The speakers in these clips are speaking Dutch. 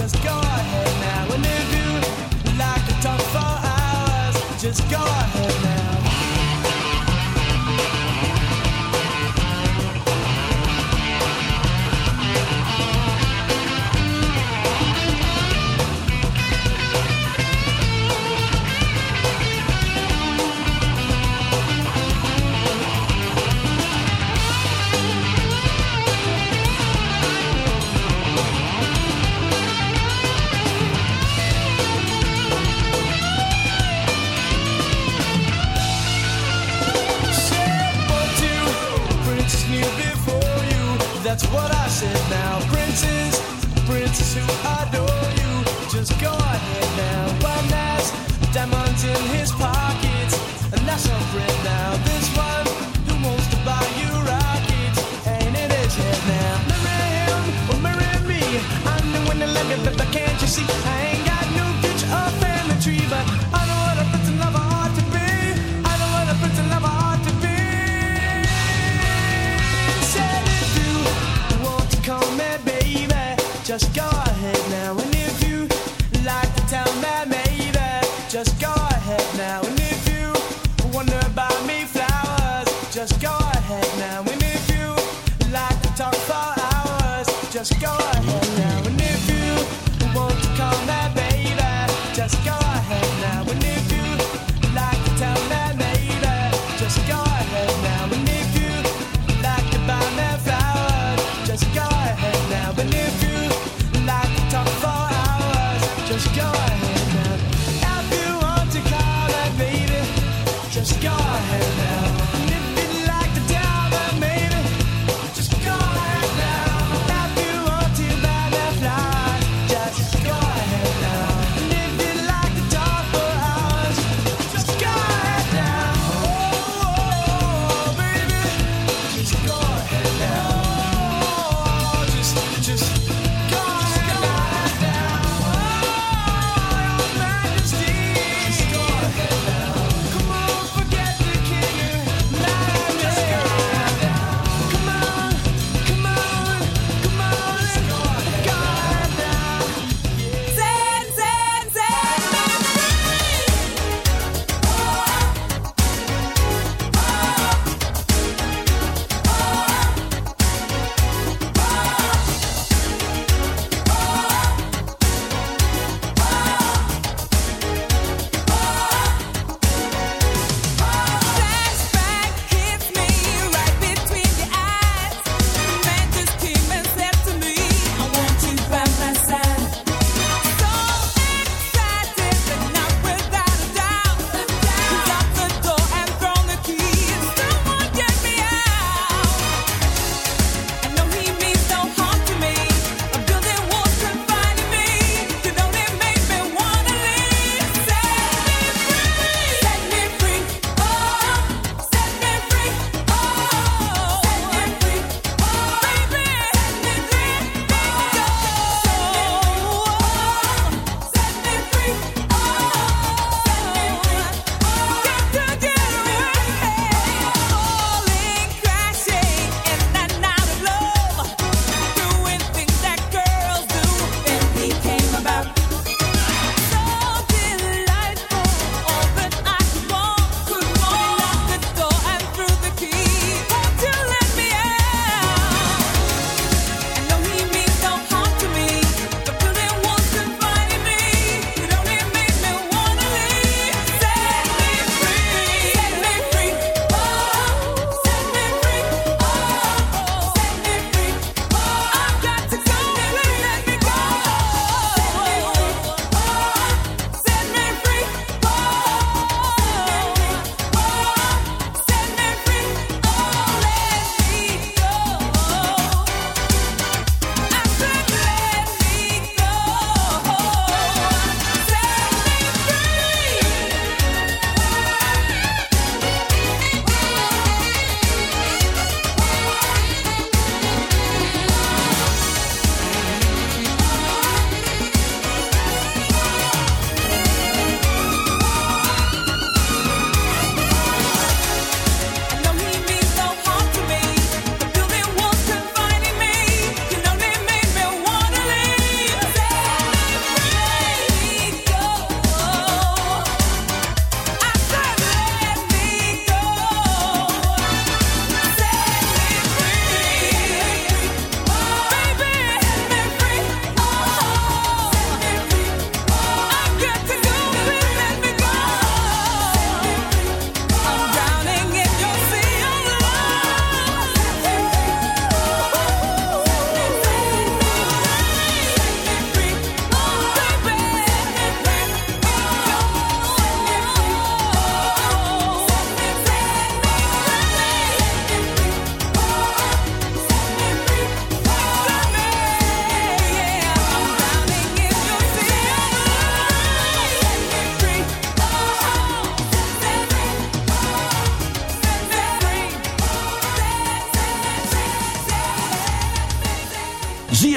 just go ahead now. And if you like to talk for hours, just go ahead.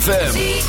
ZFM.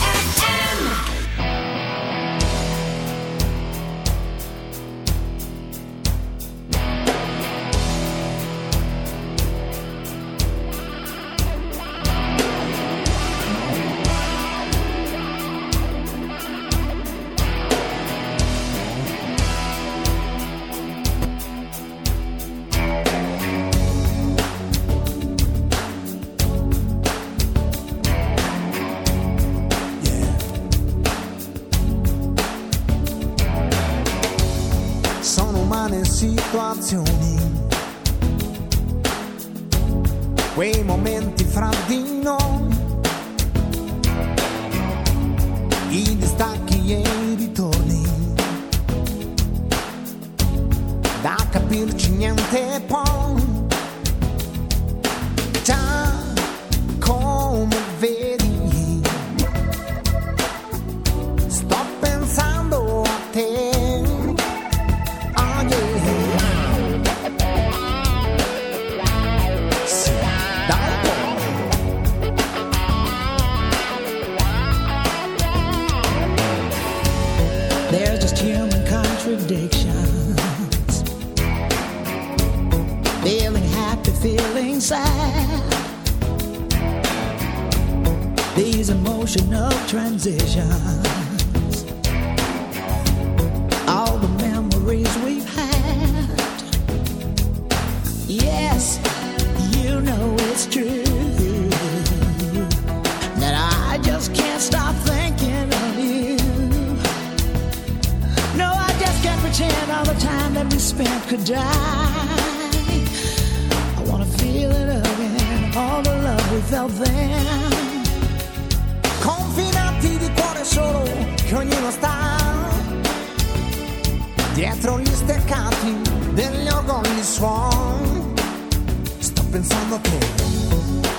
Pensando a te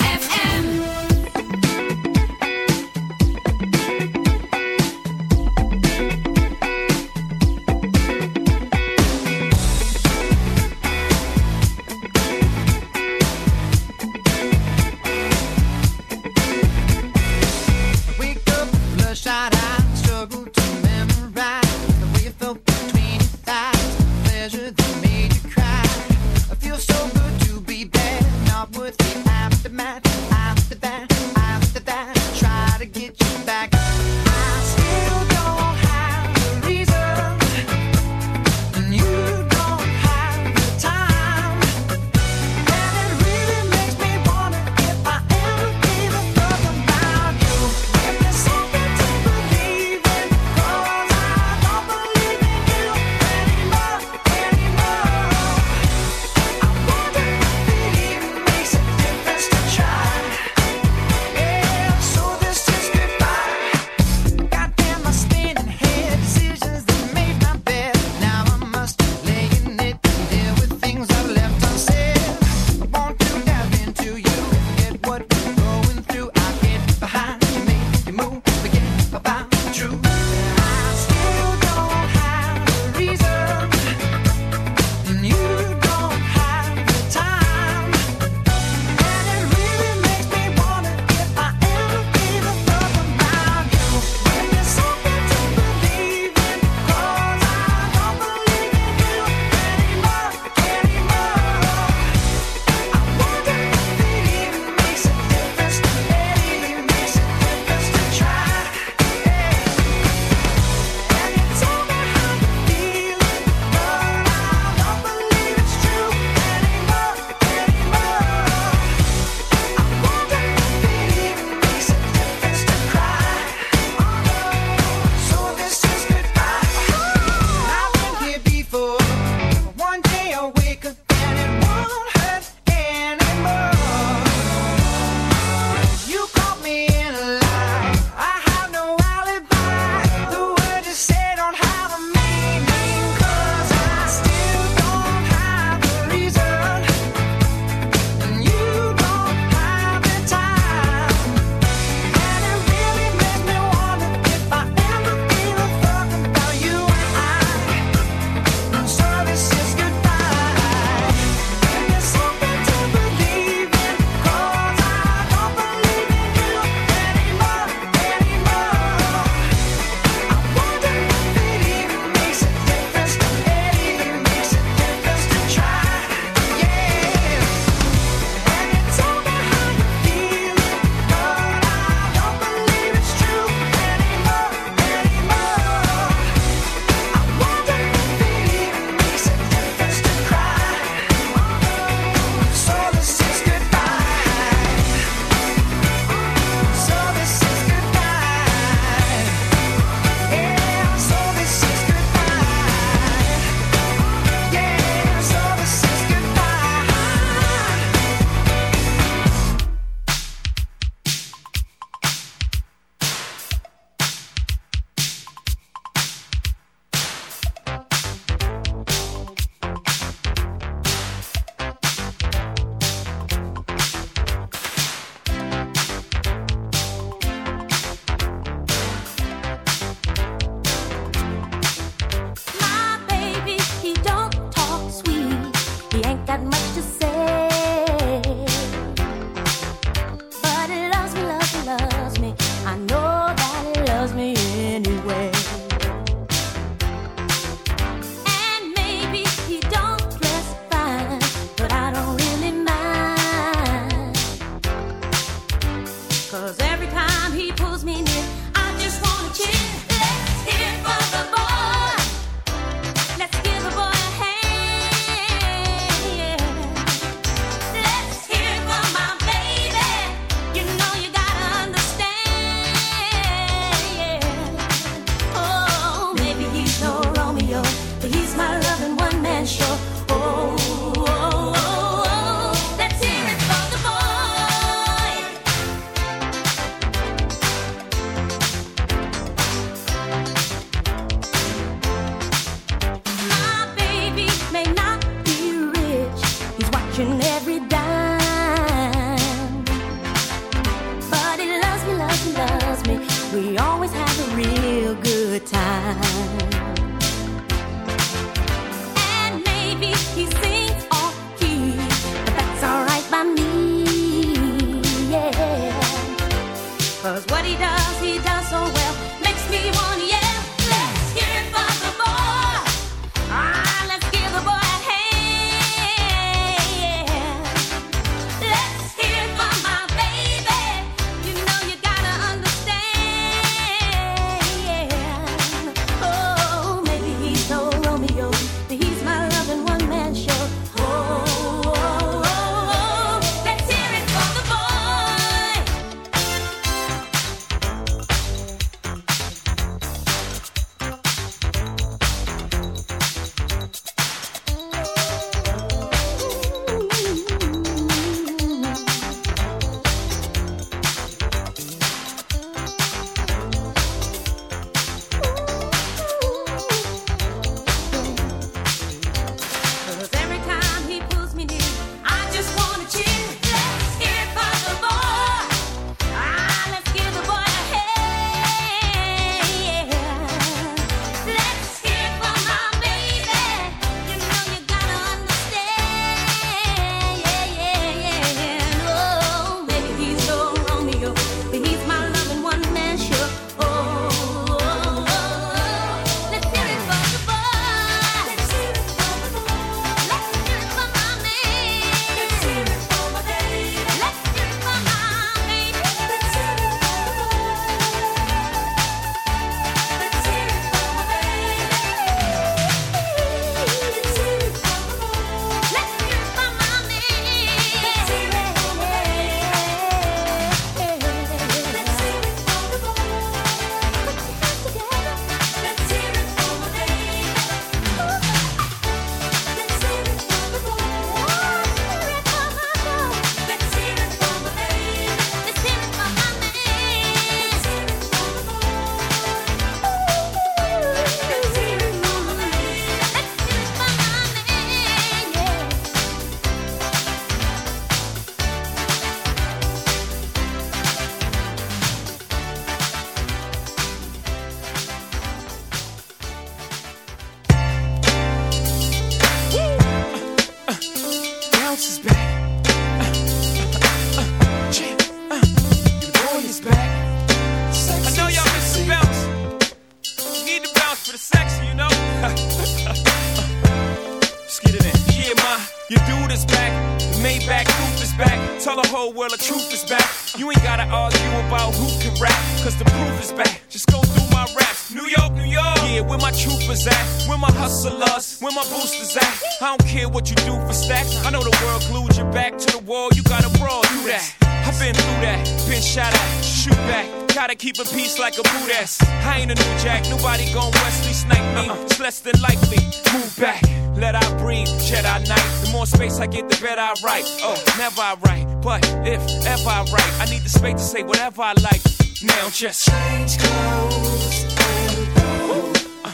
Wall. You gotta brawl, do that. I've been through that, been shot at, shoot back. Gotta keep a peace like a boot ass. I ain't a new jack, nobody gon' Wesley snipe me. Uh-uh. It's less than likely. Move back, let I breathe, Jedi Knight. The more space I get, the better I write. Oh, never I write, but if ever I write, I need the space to say whatever I like. Now just change clothes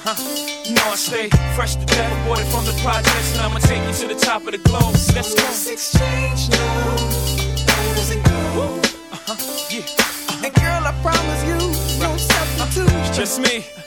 Uh-huh. You know I stay fresh to death, aborted from the projects, and I'ma take you to the top of the globe. Let's go. exchange now. and go. Uh-huh. Yeah. And girl, I promise you, no substitute. It's just me.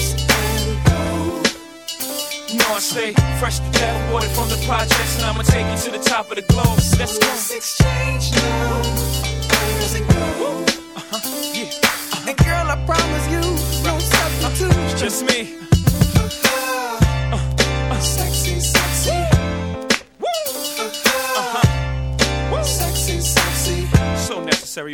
Stay fresh to death, aborted from the projects, and I'ma take you to the top of the globe. Let's go. exchange now. and go. Uh-huh. Yeah. And girl, I promise you, no substitute. It's just me. Sexy, sexy. Woo. Uh-huh. Woo. Sexy, sexy. So necessary,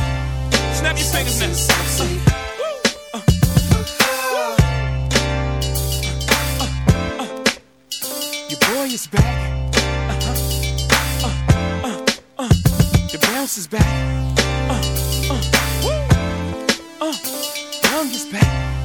snap your fingers now. Is back. Uh-huh. Uh, uh, uh. The bounce is back. Uh, uh, woo. Uh, Young is back.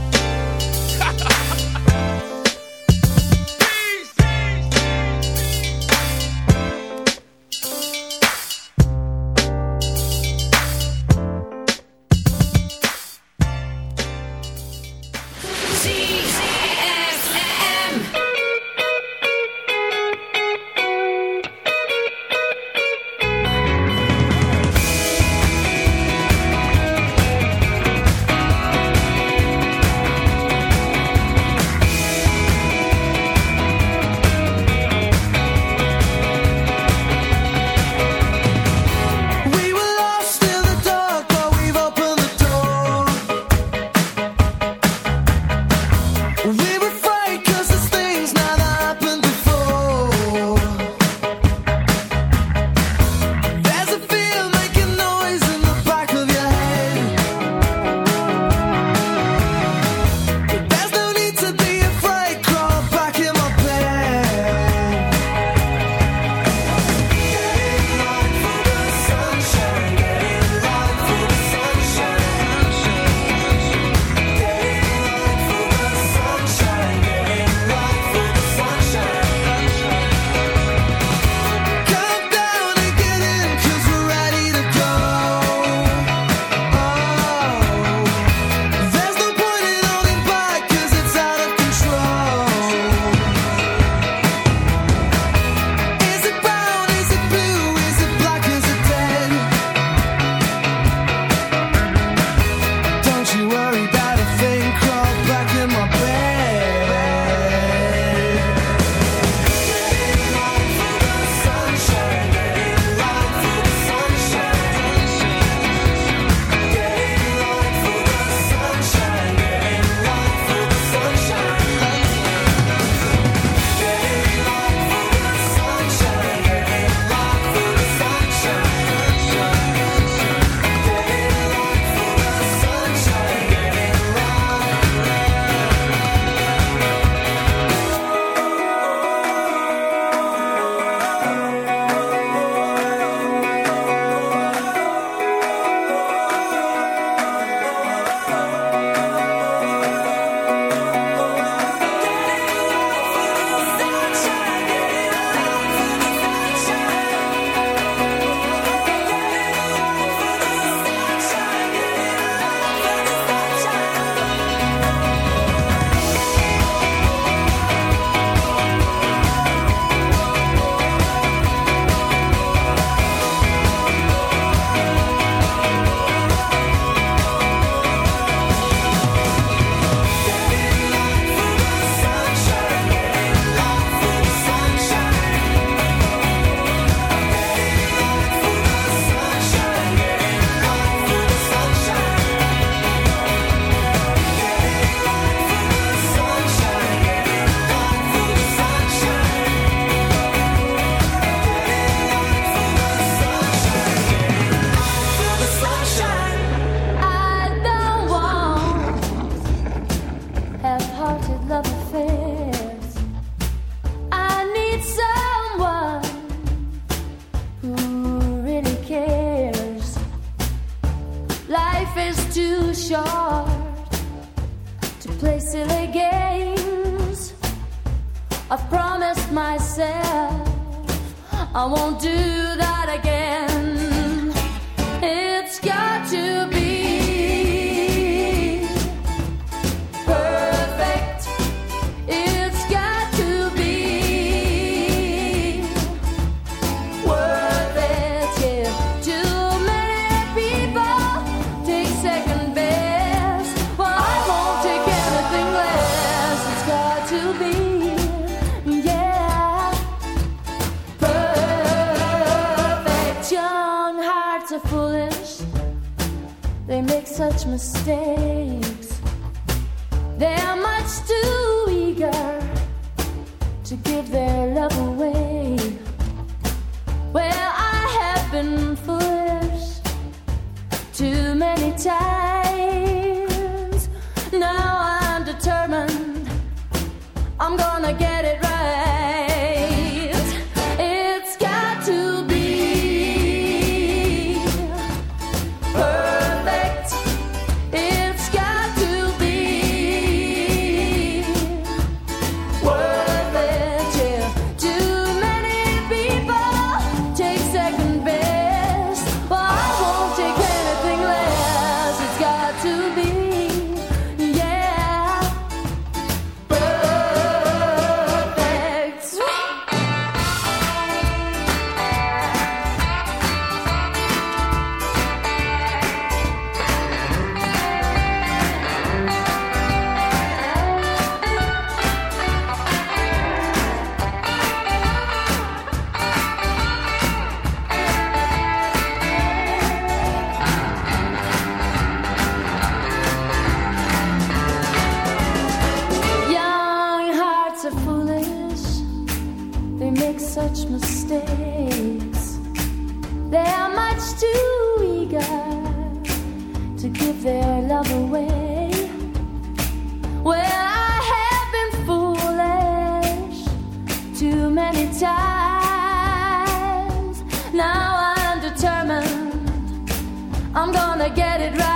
Such mistakes. They're much too eager to give their love away. Well, I have been foolish too many times. Now I'm determined I'm gonna get many times. Now I'm determined I'm gonna get it right.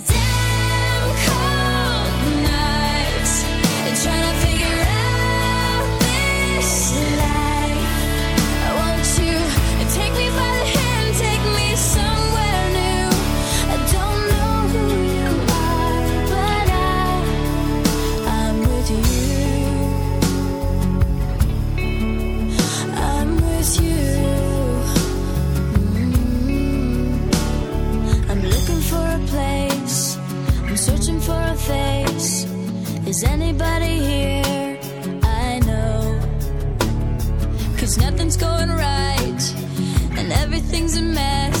for a face. Is anybody here? I know. Cause nothing's going right. And everything's a mess.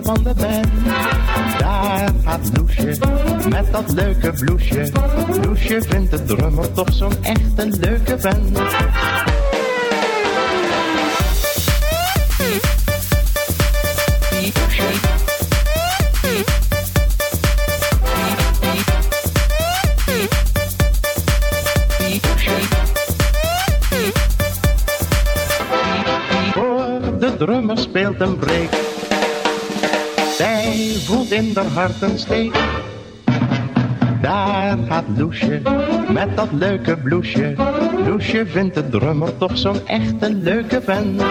Van de band. Daar gaat Loesje met dat leuke bloesje. Loesje vindt de drummer toch zo'n echte leuke. Hoor, de drummer speelt een break. In een steek. Daar gaat Loesje met dat leuke bloesje. Loesje vindt de drummer toch zo'n echte leuke vent.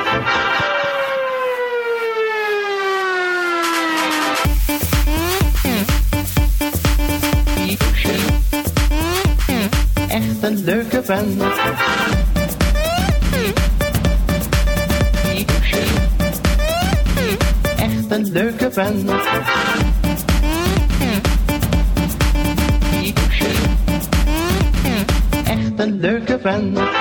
Echt een leuke vent. Echt een leuke vent. friend.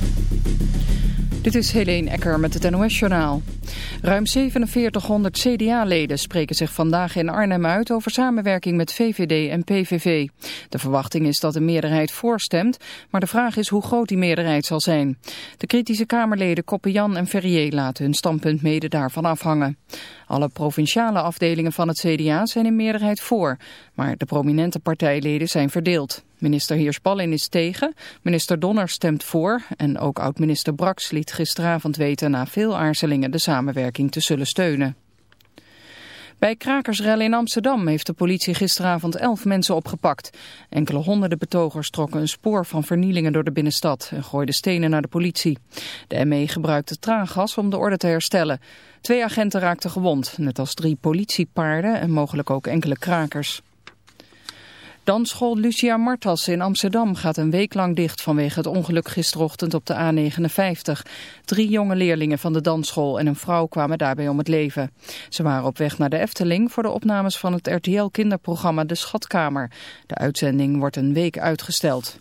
Dit is Helene Ecker met het NOS-journaal. Ruim 4700 CDA-leden spreken zich vandaag in Arnhem uit over samenwerking met VVD en PVV. De verwachting is dat de meerderheid voorstemt, maar de vraag is hoe groot die meerderheid zal zijn. De kritische Kamerleden Koppenjan en Ferrier laten hun standpunt mede daarvan afhangen. Alle provinciale afdelingen van het CDA zijn in meerderheid voor, maar de prominente partijleden zijn verdeeld. Minister Heerspallin is tegen, minister Donner stemt voor en ook oud-minister Brax liet gisteravond weten na veel aarzelingen de samenwerking te zullen steunen. Bij krakersrellen in Amsterdam heeft de politie gisteravond elf mensen opgepakt. Enkele honderden betogers trokken een spoor van vernielingen door de binnenstad en gooiden stenen naar de politie. De ME gebruikte traangas om de orde te herstellen. Twee agenten raakten gewond, net als drie politiepaarden en mogelijk ook enkele krakers. Dansschool Lucia Martas in Amsterdam gaat een week lang dicht vanwege het ongeluk gisterochtend op de A59. Drie jonge leerlingen van de dansschool en een vrouw kwamen daarbij om het leven. Ze waren op weg naar de Efteling voor de opnames van het RTL-kinderprogramma De Schatkamer. De uitzending wordt een week uitgesteld.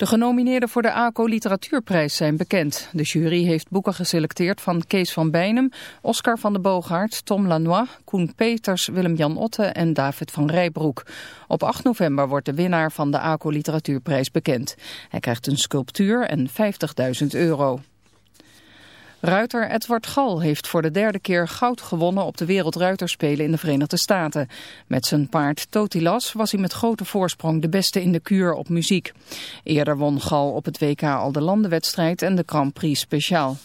De genomineerden voor de ACO Literatuurprijs zijn bekend. De jury heeft boeken geselecteerd van Kees van Bijnem, Oscar van de Boogaard, Tom Lanois, Koen Peters, Willem-Jan Otte en David van Rijbroek. Op 8 november wordt de winnaar van de ACO Literatuurprijs bekend. Hij krijgt een sculptuur en 50.000 euro. Ruiter Edward Gal heeft voor de derde keer goud gewonnen op de Wereldruiterspelen in de Verenigde Staten. Met zijn paard Totilas was hij met grote voorsprong de beste in de kuur op muziek. Eerder won Gal op het WK al de landenwedstrijd en de Grand Prix speciaal.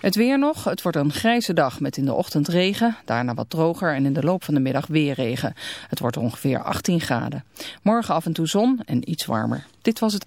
Het weer nog, het wordt een grijze dag met in de ochtend regen, daarna wat droger en in de loop van de middag weer regen. Het wordt ongeveer 18 graden. Morgen af en toe zon en iets warmer. Dit was het.